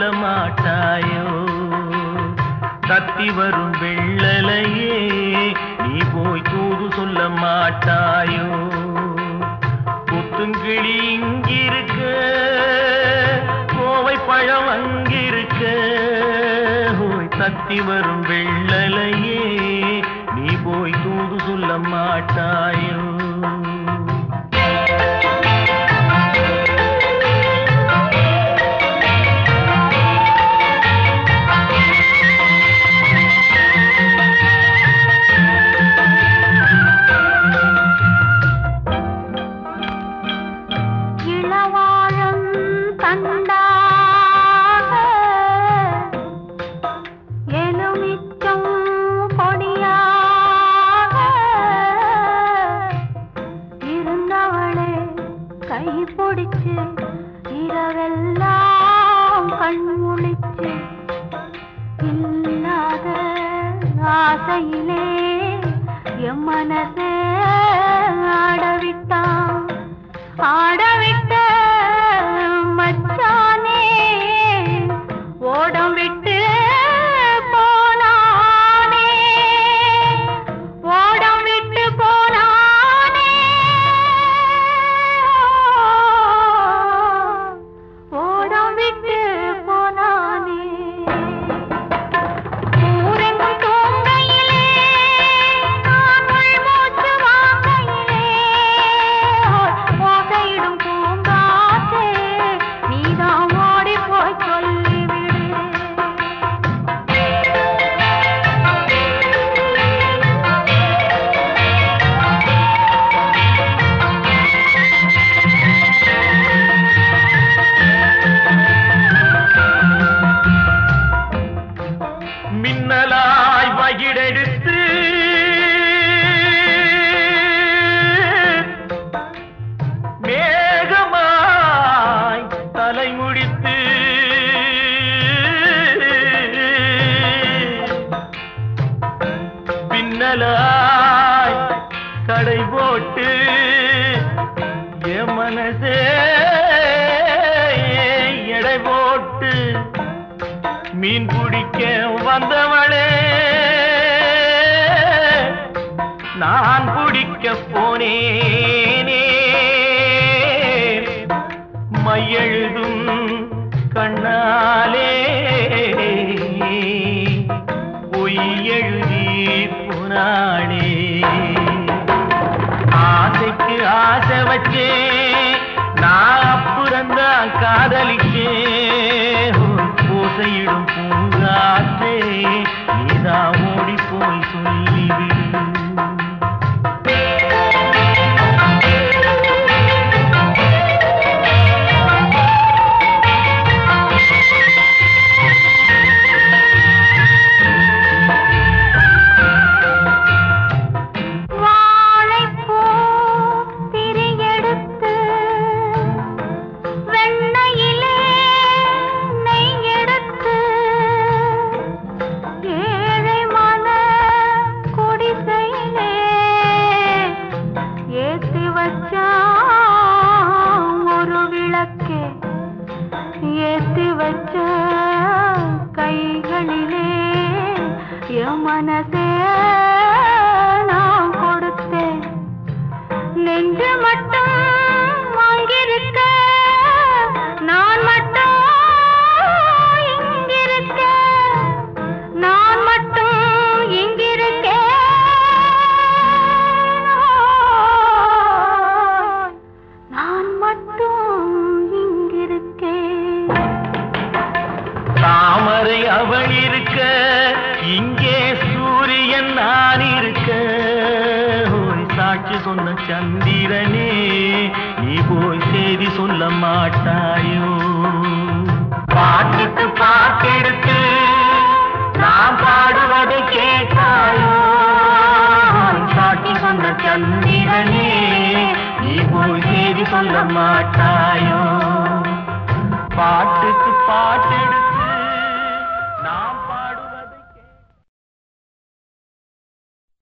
சொல்ல மாட்டாயோ? கத்தி வரும் வெள்ளலையே நீ போய் தூது சொல்ல மாட்டாயோ? புத்துங்கிளி இங்கிருக்க கோவை பழம் அங்கிருக்க. போய் தத்தி வரும் வெள்ளலையே நீ போய் தூது சொல்ல மாட்டாயோ? இரவெல்லாம் இல்லாத ஆசையிலே என் மனசே ஆடவிட்டான். மின்னலாய் கடை போட்டு என் மனசே எடை போட்டு மீன் பிடிக்க வந்தவளே நான் பிடிக்க போனேனே. மையெழுதும் கண்ணாலே பொய் எழுதி போனாளே ஆசைக்கு ஆசை வச்சே நான் அப்புறந்தான் காதலிக்கே பூசையிடும் பூங்காற்றே தாமரை அவள் இருக்க இங்கே சூரியன் நான் இருக்க. ஓய் சாட்சி சொன்ன சந்திரனே நீ போய் செய்தி சொல்ல மாட்டாயோ? பாட்டுக்கு பாட்டெடுத்து நான் பாடுவதை கேட்டாயோ? சாட்சி சொன்ன சந்திரனே நீ போய் செய்தி சொல்ல மாட்டாயோ? பாட்டுக்கு பாட்டெடு